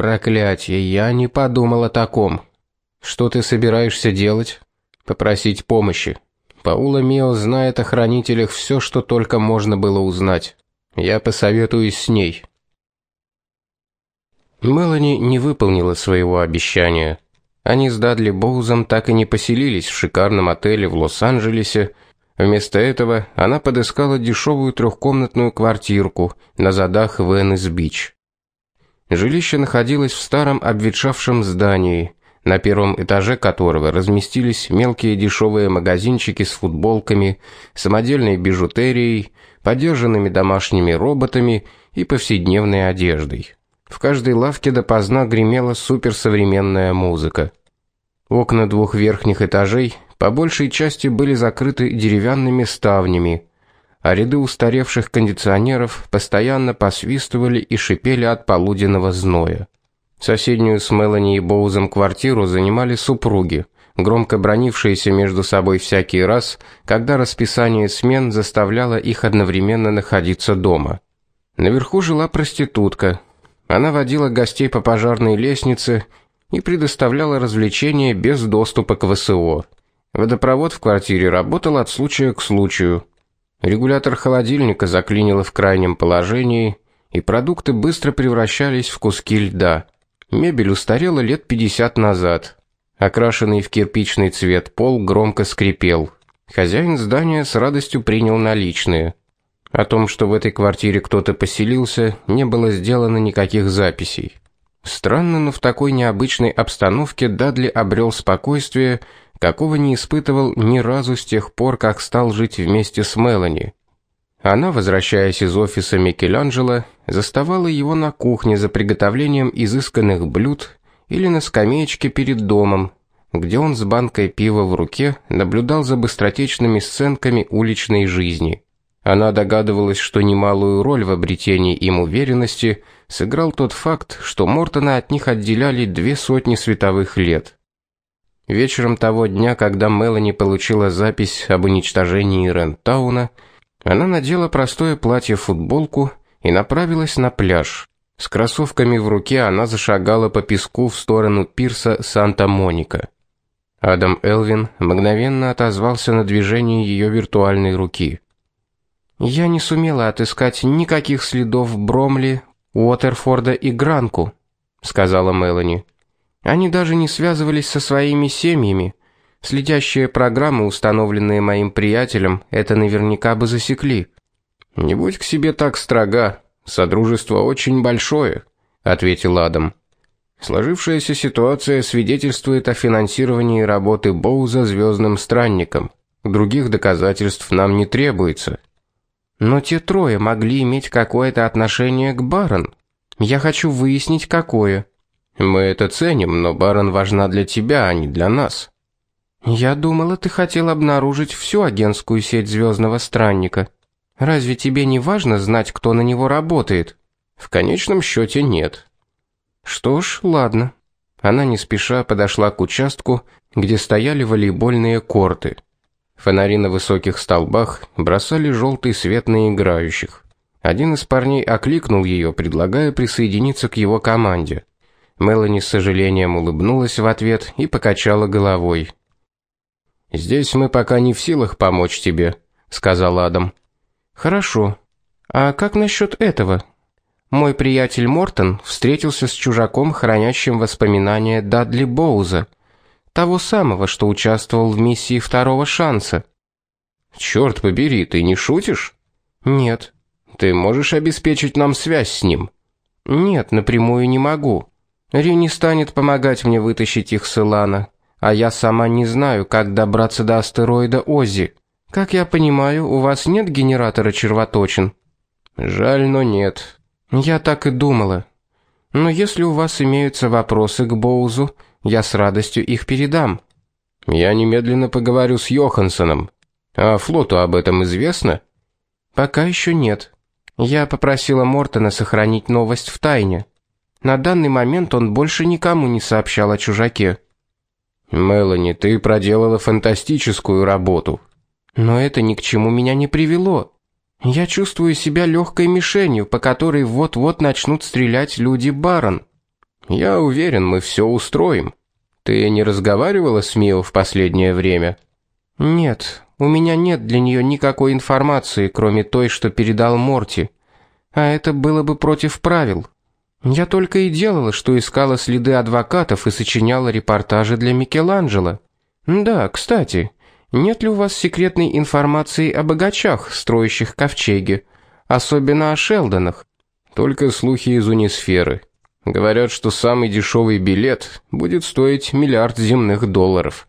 Проклятие, я не подумал о таком. Что ты собираешься делать? Попросить помощи. Паула Мио знает о хранителях все, что только можно было узнать. Я посоветуюсь с ней. Мелани не выполнила своего обещания. Они с Дадли Боузом так и не поселились в шикарном отеле в Лос-Анджелесе. Вместо этого она подыскала дешевую трехкомнатную квартирку на задах Венес-Бич. Жилище находилось в старом обветшавшем здании, на первом этаже которого разместились мелкие дешевые магазинчики с футболками, самодельной бижутерией, подержанными домашними роботами и повседневной одеждой. В каждой лавке допоздна гремела суперсовременная музыка. Окна двух верхних этажей по большей части были закрыты деревянными ставнями, а ряды устаревших кондиционеров постоянно посвистывали и шипели от полуденного зноя. Соседнюю с Мелани и Боузом квартиру занимали супруги, громко бронившиеся между собой всякий раз, когда расписание смен заставляло их одновременно находиться дома. Наверху жила проститутка. Она водила гостей по пожарной лестнице и предоставляла развлечения без доступа к ВСО. Водопровод в квартире работал от случая к случаю. Регулятор холодильника заклинило в крайнем положении, и продукты быстро превращались в куски льда. Мебель устарела лет 50 назад. Окрашенный в кирпичный цвет пол громко скрипел. Хозяин здания с радостью принял наличные. О том, что в этой квартире кто-то поселился, не было сделано никаких записей. Странно, но в такой необычной обстановке Дадли обрел спокойствие какого не испытывал ни разу с тех пор, как стал жить вместе с Мелани. Она, возвращаясь из офиса Микеланджело, заставала его на кухне за приготовлением изысканных блюд или на скамеечке перед домом, где он с банкой пива в руке наблюдал за быстротечными сценками уличной жизни. Она догадывалась, что немалую роль в обретении им уверенности сыграл тот факт, что Мортона от них отделяли две сотни световых лет. Вечером того дня, когда Мелани получила запись об уничтожении Рентауна, она надела простое платье-футболку и направилась на пляж. С кроссовками в руке она зашагала по песку в сторону пирса Санта-Моника. Адам Элвин мгновенно отозвался на движение ее виртуальной руки. Я не сумела отыскать никаких следов Бромли, Уотерфорда и Гранку, сказала Мелани. Они даже не связывались со своими семьями. Следящие программы, установленные моим приятелем, это наверняка бы засекли. Не будь к себе так строга. Содружество очень большое, ответил Адам. Сложившаяся ситуация свидетельствует о финансировании работы Боуза звездным странником. Других доказательств нам не требуется. Но те трое могли иметь какое-то отношение к Барон. Я хочу выяснить какое. Мы это ценим, но Барон важна для тебя, а не для нас. Я думала, ты хотел обнаружить всю агентскую сеть звездного странника. Разве тебе не важно знать, кто на него работает? В конечном счете нет. Что ж, ладно. Она не спеша подошла к участку, где стояли волейбольные корты. Фонари на высоких столбах бросали желтый свет на играющих. Один из парней окликнул ее, предлагая присоединиться к его команде. Мелани с сожалением улыбнулась в ответ и покачала головой. Здесь мы пока не в силах помочь тебе, сказал Адам. Хорошо. А как насчет этого? Мой приятель Мортон встретился с чужаком, хранящим воспоминания Дадли Боуза, того самого, что участвовал в миссии второго шанса. Черт побери, ты не шутишь? Нет. Ты можешь обеспечить нам связь с ним? Нет, напрямую не могу. Ри не станет помогать мне вытащить их с Илана, а я сама не знаю, как добраться до астероида Ози. Как я понимаю, у вас нет генератора червоточин. Жаль, но нет. Я так и думала. Но если у вас имеются вопросы к Боузу, я с радостью их передам. Я немедленно поговорю с Йохансоном. А флоту об этом известно? Пока еще нет. Я попросила Мортона сохранить новость в тайне. На данный момент он больше никому не сообщал о чужаке. Мелани, ты проделала фантастическую работу. Но это ни к чему меня не привело. Я чувствую себя легкой мишенью, по которой вот-вот начнут стрелять люди Барон. Я уверен, мы все устроим. Ты не разговаривала с Мио в последнее время? Нет, у меня нет для нее никакой информации, кроме той, что передал Морти. А это было бы против правил. Я только и делала, что искала следы адвокатов и сочиняла репортажи для Микеланджело. Да, кстати, нет ли у вас секретной информации о богачах, строящих ковчеги, особенно о Шелдонах? Только слухи из унисферы. Говорят, что самый дешевый билет будет стоить миллиард земных долларов.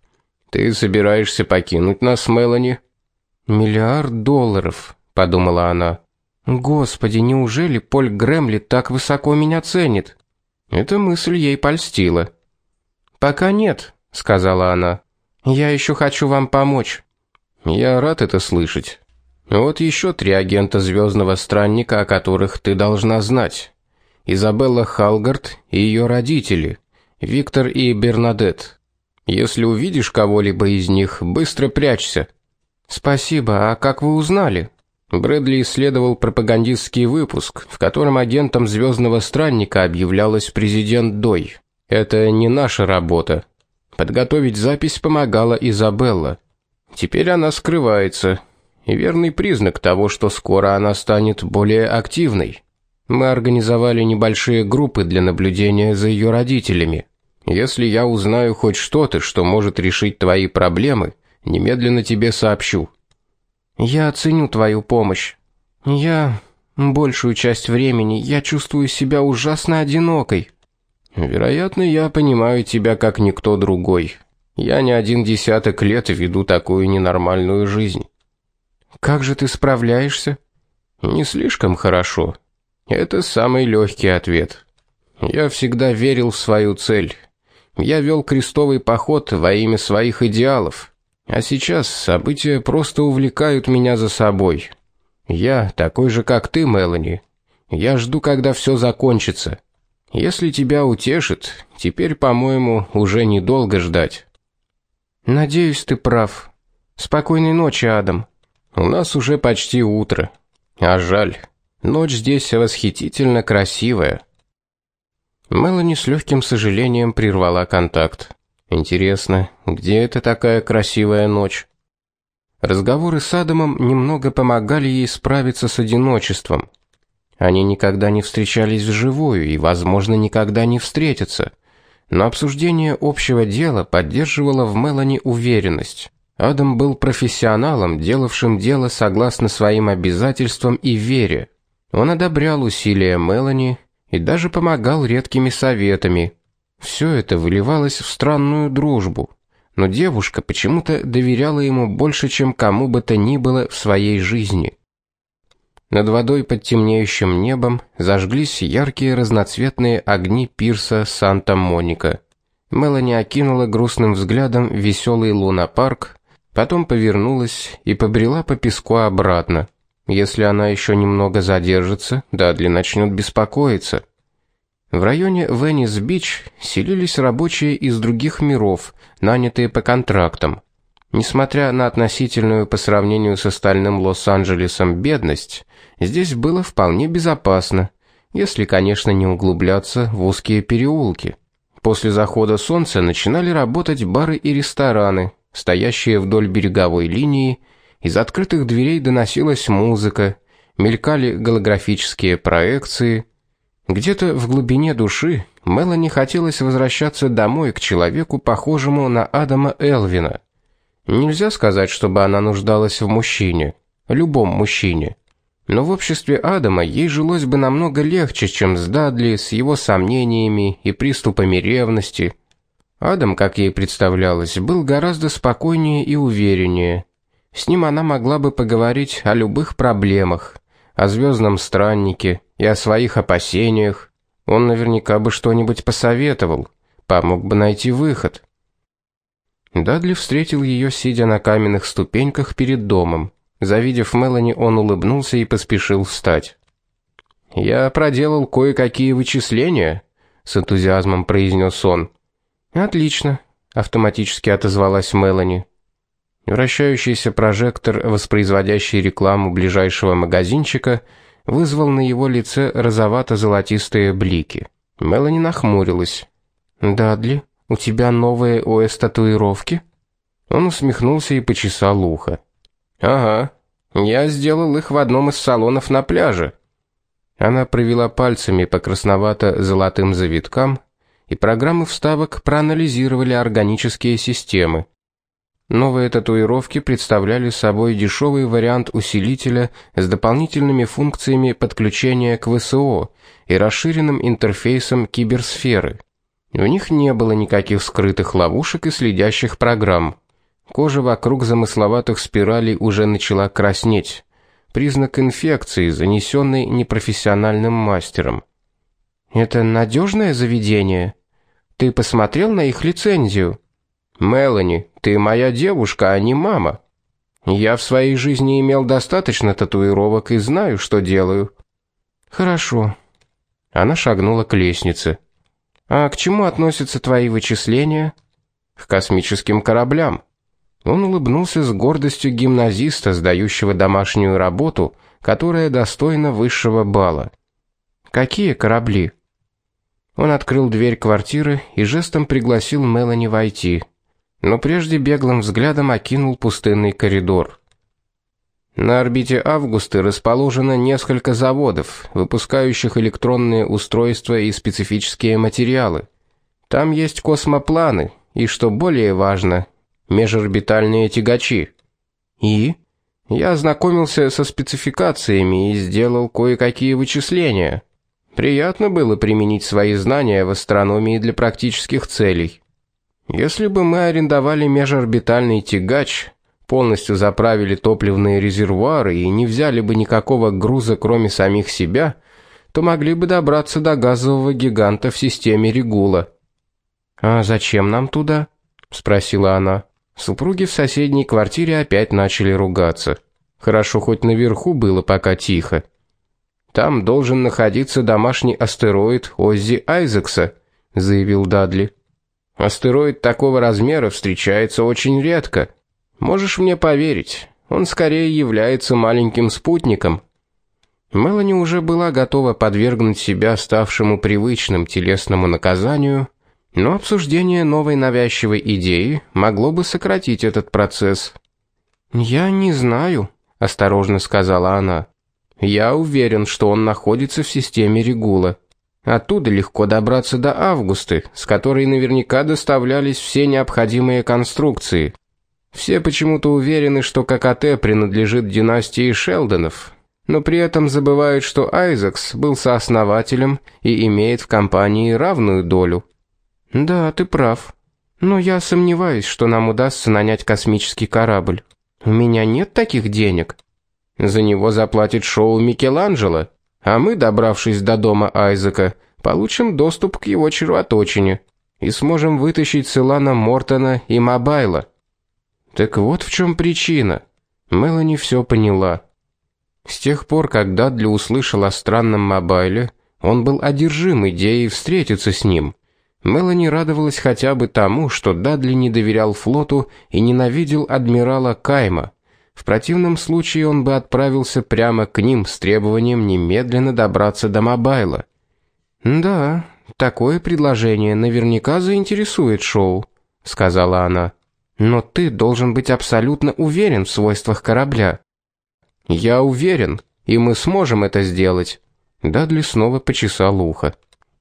Ты собираешься покинуть нас, Мелани? Миллиард долларов, подумала она. Господи, неужели Поль Гремли так высоко меня ценит? Эта мысль ей польстила. Пока нет, сказала она. Я еще хочу вам помочь. Я рад это слышать. Вот еще три агента Звездного странника, о которых ты должна знать. Изабелла Халгард и ее родители, Виктор и Бернадет. Если увидишь кого-либо из них, быстро прячься. Спасибо. А как вы узнали? Брэдли исследовал пропагандистский выпуск, в котором агентом Звездного странника объявлялась президент Дой. Это не наша работа. Подготовить запись помогала Изабелла. Теперь она скрывается. И верный признак того, что скоро она станет более активной. Мы организовали небольшие группы для наблюдения за ее родителями. Если я узнаю хоть что-то, что может решить твои проблемы, немедленно тебе сообщу. Я оценю твою помощь. Я большую часть времени я чувствую себя ужасно одинокой. Вероятно, я понимаю тебя как никто другой. Я не один десяток лет веду такую ненормальную жизнь. Как же ты справляешься? Не слишком хорошо. Это самый легкий ответ. Я всегда верил в свою цель. Я вел крестовый поход во имя своих идеалов. А сейчас события просто увлекают меня за собой. Я такой же, как ты, Мелани. Я жду, когда все закончится. Если тебя утешит, теперь, по-моему, уже недолго ждать. Надеюсь, ты прав. Спокойной ночи, Адам. У нас уже почти утро. А жаль. Ночь здесь восхитительно красивая. Мелани с легким сожалением прервала контакт. Интересно, где это такая красивая ночь? Разговоры с Адамом немного помогали ей справиться с одиночеством. Они никогда не встречались вживую и, возможно, никогда не встретятся. Но обсуждение общего дела поддерживало в Мелани уверенность. Адам был профессионалом, делавшим дело согласно своим обязательствам и вере. Он одобрял усилия Мелани и даже помогал редкими советами, все это выливалось в странную дружбу, но девушка почему-то доверяла ему больше, чем кому бы то ни было в своей жизни. Над водой под темнеющим небом зажглись яркие разноцветные огни пирса Санта-Моника. Мелани окинула грустным взглядом веселый лунопарк, потом повернулась и побрела по песку обратно. Если она еще немного задержится, Дадли начнет беспокоиться. В районе Веннис-Бич селились рабочие из других миров, нанятые по контрактам. Несмотря на относительную по сравнению с остальным Лос-Анджелесом бедность, здесь было вполне безопасно, если, конечно, не углубляться в узкие переулки. После захода солнца начинали работать бары и рестораны, стоящие вдоль береговой линии, из открытых дверей доносилась музыка, мелькали голографические проекции, где-то в глубине души Мелани хотелось возвращаться домой к человеку, похожему на Адама Элвина. Нельзя сказать, чтобы она нуждалась в мужчине, любом мужчине. Но в обществе Адама ей жилось бы намного легче, чем с Дадли, с его сомнениями и приступами ревности. Адам, как ей представлялось, был гораздо спокойнее и увереннее. С ним она могла бы поговорить о любых проблемах, о звездном страннике, и о своих опасениях. Он наверняка бы что-нибудь посоветовал, помог бы найти выход. Дадли встретил ее сидя на каменных ступеньках перед домом. Завидев Мелани, он улыбнулся и поспешил встать. Я проделал кое-какие вычисления, с энтузиазмом произнес он. Отлично, автоматически отозвалась Мелани. Вращающийся прожектор, воспроизводящий рекламу ближайшего магазинчика, вызвал на его лице розовато-золотистые блики. Мелани нахмурилась. "Дадли, у тебя новые ОС-татуировки?" Он усмехнулся и почесал ухо. "Ага. Я сделал их в одном из салонов на пляже". Она провела пальцами по красновато-золотым завиткам, и программы вставок проанализировали органические системы. Новые татуировки представляли собой дешевый вариант усилителя с дополнительными функциями подключения к ВСО и расширенным интерфейсом киберсферы. У них не было никаких скрытых ловушек и следящих программ. Кожа вокруг замысловатых спиралей уже начала краснеть. Признак инфекции, занесенной непрофессиональным мастером. Это надежное заведение. Ты посмотрел на их лицензию? Мелани, ты моя девушка, а не мама. Я в своей жизни имел достаточно татуировок и знаю, что делаю. Хорошо. Она шагнула к лестнице. А к чему относятся твои вычисления? К космическим кораблям. Он улыбнулся с гордостью гимназиста, сдающего домашнюю работу, которая достойна высшего балла. Какие корабли? Он открыл дверь квартиры и жестом пригласил Мелани войти но прежде беглым взглядом окинул пустынный коридор. На орбите Августы расположено несколько заводов, выпускающих электронные устройства и специфические материалы. Там есть космопланы и, что более важно, межорбитальные тягачи. И я ознакомился со спецификациями и сделал кое-какие вычисления. Приятно было применить свои знания в астрономии для практических целей. Если бы мы арендовали межорбитальный тягач, полностью заправили топливные резервуары и не взяли бы никакого груза, кроме самих себя, то могли бы добраться до газового гиганта в системе Регула. А зачем нам туда? спросила она. Супруги в соседней квартире опять начали ругаться. Хорошо хоть наверху было пока тихо. Там должен находиться домашний астероид Оззи Айзекса, заявил Дадли. Астероид такого размера встречается очень редко. Можешь мне поверить, он скорее является маленьким спутником. Мелани уже была готова подвергнуть себя ставшему привычным телесному наказанию, но обсуждение новой навязчивой идеи могло бы сократить этот процесс. "Я не знаю", осторожно сказала она. "Я уверен, что он находится в системе Регула. Оттуда легко добраться до Августы, с которой наверняка доставлялись все необходимые конструкции. Все почему-то уверены, что ККТ принадлежит династии Шелдонов, но при этом забывают, что Айзекс был сооснователем и имеет в компании равную долю. Да, ты прав. Но я сомневаюсь, что нам удастся нанять космический корабль. У меня нет таких денег. За него заплатит шоу Микеланджело. А мы, добравшись до дома Айзека, получим доступ к его червоточине и сможем вытащить Селана Мортона и Мобайла. Так вот в чем причина. Мелани все поняла. С тех пор, как Дадли услышал о странном Мобайле, он был одержим идеей встретиться с ним. Мелани радовалась хотя бы тому, что Дадли не доверял флоту и ненавидел адмирала Кайма. В противном случае он бы отправился прямо к ним с требованием немедленно добраться до Мобайла. Да, такое предложение наверняка заинтересует Шоу, сказала она. Но ты должен быть абсолютно уверен в свойствах корабля. Я уверен, и мы сможем это сделать. Дадли снова почесал ухо.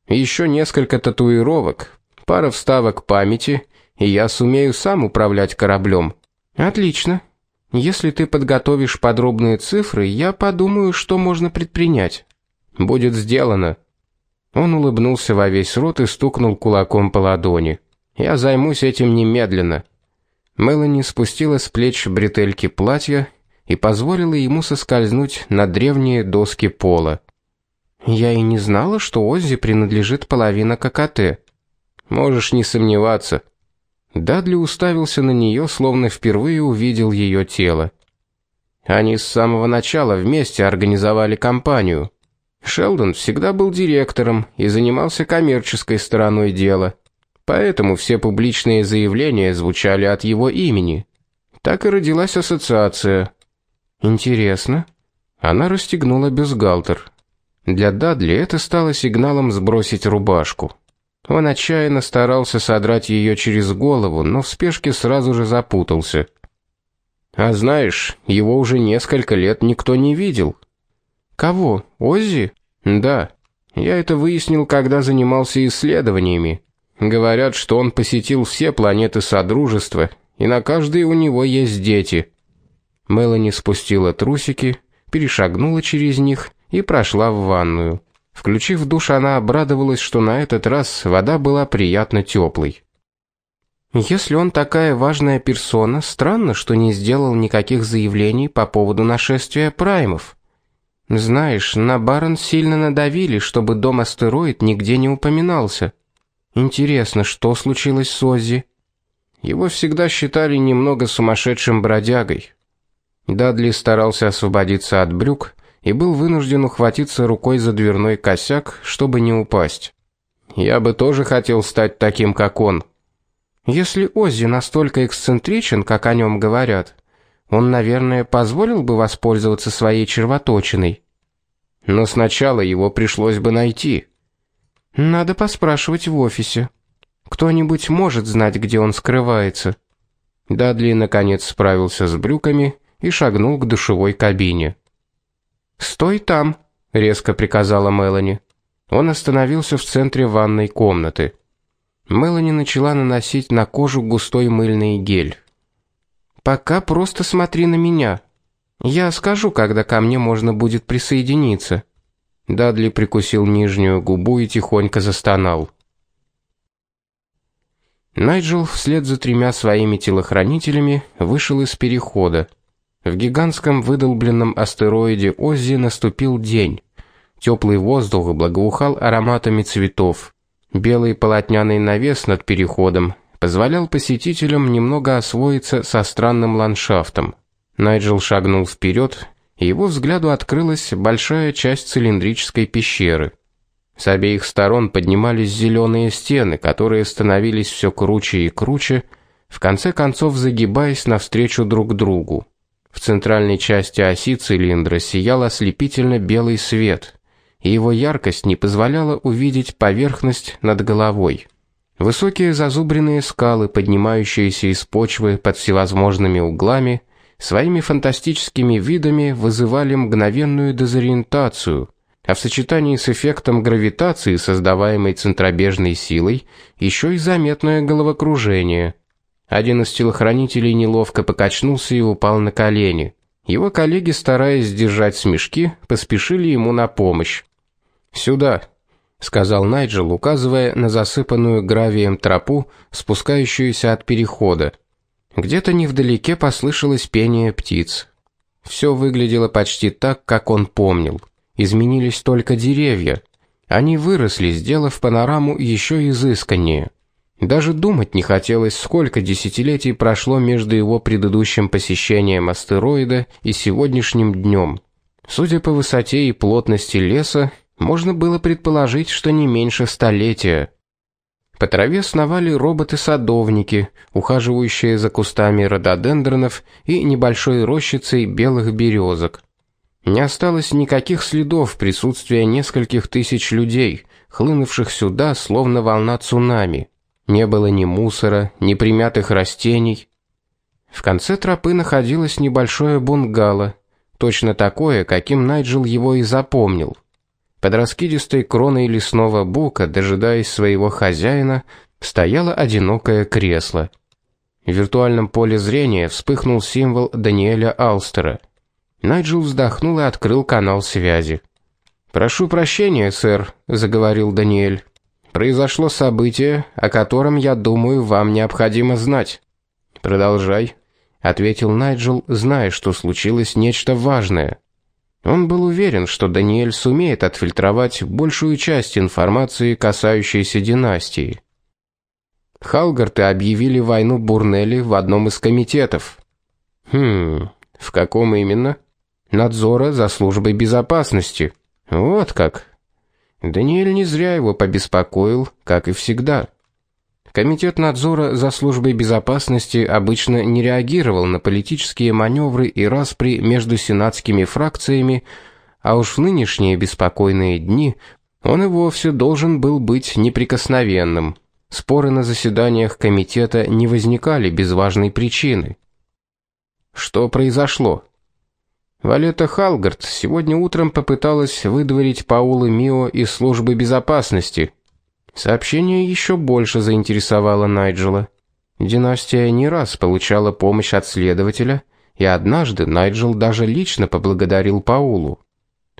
Еще несколько татуировок, пара вставок памяти, и я сумею сам управлять кораблем. Отлично, если ты подготовишь подробные цифры, я подумаю, что можно предпринять. Будет сделано. Он улыбнулся во весь рот и стукнул кулаком по ладони. Я займусь этим немедленно. Мелани спустила с плеч бретельки платья и позволила ему соскользнуть на древние доски пола. Я и не знала, что Оззи принадлежит половина ККТ. Можешь не сомневаться. Дадли уставился на нее, словно впервые увидел ее тело. Они с самого начала вместе организовали компанию. Шелдон всегда был директором и занимался коммерческой стороной дела. Поэтому все публичные заявления звучали от его имени. Так и родилась ассоциация. Интересно. Она расстегнула бюстгальтер. Для Дадли это стало сигналом сбросить рубашку. Он отчаянно старался содрать ее через голову, но в спешке сразу же запутался. А знаешь, его уже несколько лет никто не видел. Кого? Оззи? Да. Я это выяснил, когда занимался исследованиями. Говорят, что он посетил все планеты Содружества, и на каждой у него есть дети. Мелани спустила трусики, перешагнула через них и прошла в ванную. Включив душ, она обрадовалась, что на этот раз вода была приятно теплой. Если он такая важная персона, странно, что не сделал никаких заявлений по поводу нашествия праймов. Знаешь, на Барон сильно надавили, чтобы дом астероид нигде не упоминался. Интересно, что случилось с Оззи? Его всегда считали немного сумасшедшим бродягой. Дадли старался освободиться от брюк и был вынужден ухватиться рукой за дверной косяк, чтобы не упасть. Я бы тоже хотел стать таким, как он. Если Оззи настолько эксцентричен, как о нем говорят, он, наверное, позволил бы воспользоваться своей червоточиной. Но сначала его пришлось бы найти. Надо поспрашивать в офисе. Кто-нибудь может знать, где он скрывается. Дадли наконец справился с брюками и шагнул к душевой кабине. "Стой там", резко приказала Мелани. Он остановился в центре ванной комнаты. Мелани начала наносить на кожу густой мыльный гель. Пока просто смотри на меня. Я скажу, когда ко мне можно будет присоединиться. Дадли прикусил нижнюю губу и тихонько застонал. Найджел вслед за тремя своими телохранителями вышел из перехода. В гигантском выдолбленном астероиде Оззи наступил день. Теплый воздух благоухал ароматами цветов. Белый полотняный навес над переходом позволял посетителям немного освоиться со странным ландшафтом. Найджел шагнул вперед, и его взгляду открылась большая часть цилиндрической пещеры. С обеих сторон поднимались зеленые стены, которые становились все круче и круче, в конце концов загибаясь навстречу друг другу. В центральной части оси цилиндра сиял ослепительно белый свет и его яркость не позволяла увидеть поверхность над головой. Высокие зазубренные скалы, поднимающиеся из почвы под всевозможными углами, своими фантастическими видами вызывали мгновенную дезориентацию, а в сочетании с эффектом гравитации, создаваемой центробежной силой, еще и заметное головокружение. Один из телохранителей неловко покачнулся и упал на колени. Его коллеги, стараясь сдержать смешки, поспешили ему на помощь. Сюда, сказал Найджел, указывая на засыпанную гравием тропу, спускающуюся от перехода. Где-то невдалеке послышалось пение птиц. Все выглядело почти так, как он помнил. Изменились только деревья. Они выросли, сделав панораму еще изысканнее. Даже думать не хотелось, сколько десятилетий прошло между его предыдущим посещением астероида и сегодняшним днем. Судя по высоте и плотности леса, можно было предположить, что не меньше столетия. По траве сновали роботы-садовники, ухаживающие за кустами рододендронов и небольшой рощицей белых березок. Не осталось никаких следов присутствия нескольких тысяч людей, хлынувших сюда словно волна цунами. Не было ни мусора, ни примятых растений. В конце тропы находилось небольшое бунгало, точно такое, каким Найджел его и запомнил. Под раскидистой кроной лесного бука, дожидаясь своего хозяина, стояло одинокое кресло. В виртуальном поле зрения вспыхнул символ Даниэля Алстера. Найджел вздохнул и открыл канал связи. "Прошу прощения, сэр", заговорил Даниэль. "Произошло событие, о котором, я думаю, вам необходимо знать". "Продолжай", ответил Найджел, зная, что случилось нечто важное. Он был уверен, что Даниэль сумеет отфильтровать большую часть информации, касающейся династии. Халгарты объявили войну Бурнелли в одном из комитетов. Хм, в каком именно? Надзора за службой безопасности. Вот как. Даниэль не зря его побеспокоил, как и всегда. Комитет надзора за службой безопасности обычно не реагировал на политические маневры и распри между сенатскими фракциями, а уж в нынешние беспокойные дни он и вовсе должен был быть неприкосновенным. Споры на заседаниях комитета не возникали без важной причины. Что произошло? Валета Халгард сегодня утром попыталась выдворить Паула Мио из службы безопасности. Сообщение еще больше заинтересовало Найджела. Династия не раз получала помощь от следователя, и однажды Найджел даже лично поблагодарил Паулу.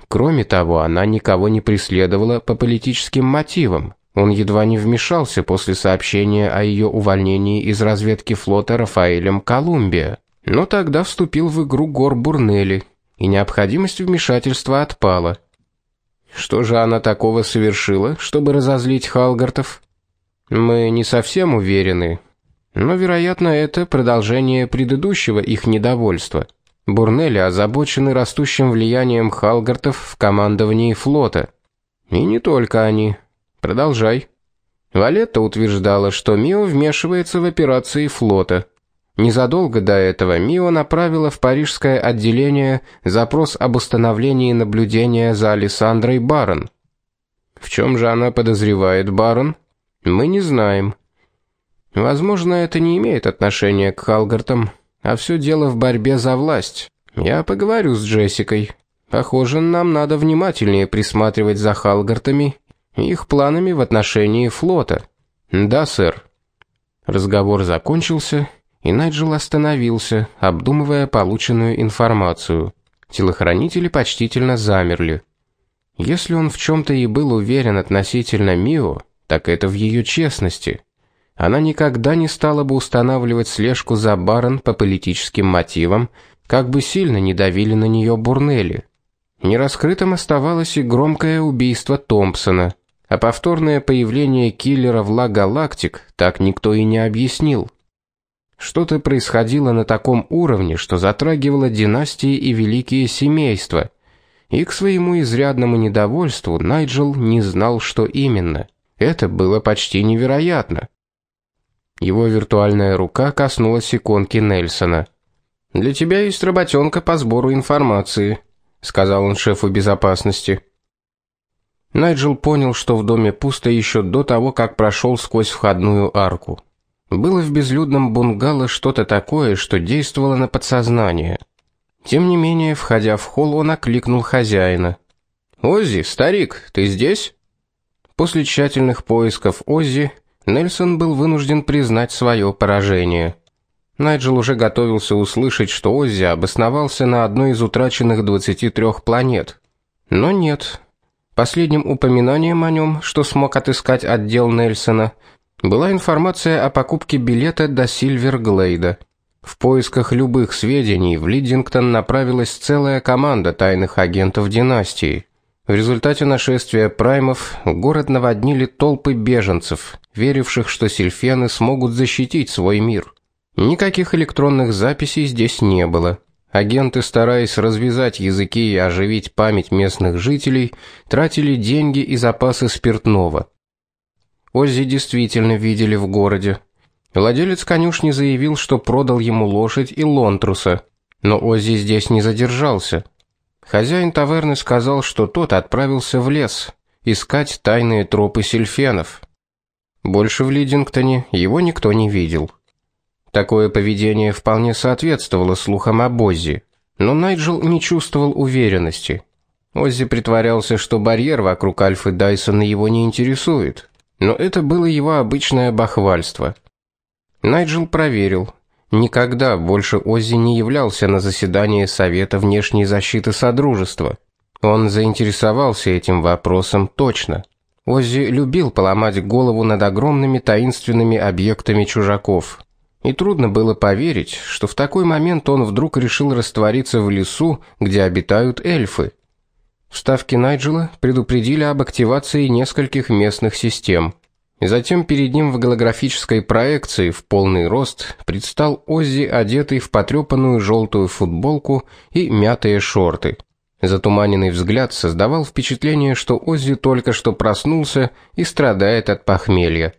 Кроме того, она никого не преследовала по политическим мотивам. Он едва не вмешался после сообщения о ее увольнении из разведки флота Рафаэлем Колумбия. Но тогда вступил в игру Гор Бурнелли, и необходимость вмешательства отпала. Что же она такого совершила, чтобы разозлить Халгартов? Мы не совсем уверены, но вероятно, это продолжение предыдущего их недовольства. Бурнелли озабочены растущим влиянием Халгартов в командовании флота. И не только они. Продолжай. Валетта утверждала, что Мио вмешивается в операции флота. Незадолго до этого Мио направила в парижское отделение запрос об установлении наблюдения за Александрой Барон. В чем же она подозревает Барон? Мы не знаем. Возможно, это не имеет отношения к Халгартам, а все дело в борьбе за власть. Я поговорю с Джессикой. Похоже, нам надо внимательнее присматривать за Халгартами и их планами в отношении флота. Да, сэр. Разговор закончился, и Найджел остановился, обдумывая полученную информацию. Телохранители почтительно замерли. Если он в чем то и был уверен относительно Мио, так это в ее честности. Она никогда не стала бы устанавливать слежку за Барон по политическим мотивам, как бы сильно не давили на нее Бурнелли. Нераскрытым оставалось и громкое убийство Томпсона, а повторное появление киллера в Ла Галактик так никто и не объяснил. Что-то происходило на таком уровне, что затрагивало династии и великие семейства. И к своему изрядному недовольству Найджел не знал, что именно. Это было почти невероятно. Его виртуальная рука коснулась иконки Нельсона. Для тебя есть работенка по сбору информации, сказал он шефу безопасности. Найджел понял, что в доме пусто еще до того, как прошел сквозь входную арку. Было в безлюдном бунгало что-то такое, что действовало на подсознание. Тем не менее, входя в холл, он окликнул хозяина. "Оззи, старик, ты здесь?" После тщательных поисков Оззи, Нельсон был вынужден признать свое поражение. Найджел уже готовился услышать, что Оззи обосновался на одной из утраченных 23 планет. Но нет. Последним упоминанием о нем, что смог отыскать отдел Нельсона, была информация о покупке билета до Сильверглейда. В поисках любых сведений в Лидингтон направилась целая команда тайных агентов династии. В результате нашествия праймов город наводнили толпы беженцев, веривших, что сильфены смогут защитить свой мир. Никаких электронных записей здесь не было. Агенты, стараясь развязать языки и оживить память местных жителей, тратили деньги и запасы спиртного. Оззи действительно видели в городе. Владелец конюшни заявил, что продал ему лошадь и лонтруса, но Оззи здесь не задержался. Хозяин таверны сказал, что тот отправился в лес искать тайные тропы сильфенов. Больше в Лидингтоне его никто не видел. Такое поведение вполне соответствовало слухам об Оззи, но Найджел не чувствовал уверенности. Оззи притворялся, что барьер вокруг Альфы Дайсона его не интересует но это было его обычное бахвальство. Найджел проверил. Никогда больше Оззи не являлся на заседании Совета внешней защиты Содружества. Он заинтересовался этим вопросом точно. Оззи любил поломать голову над огромными таинственными объектами чужаков. И трудно было поверить, что в такой момент он вдруг решил раствориться в лесу, где обитают эльфы. Вставки Найджела предупредили об активации нескольких местных систем. Затем перед ним в голографической проекции в полный рост предстал Оззи, одетый в потрепанную желтую футболку и мятые шорты. Затуманенный взгляд создавал впечатление, что Оззи только что проснулся и страдает от похмелья.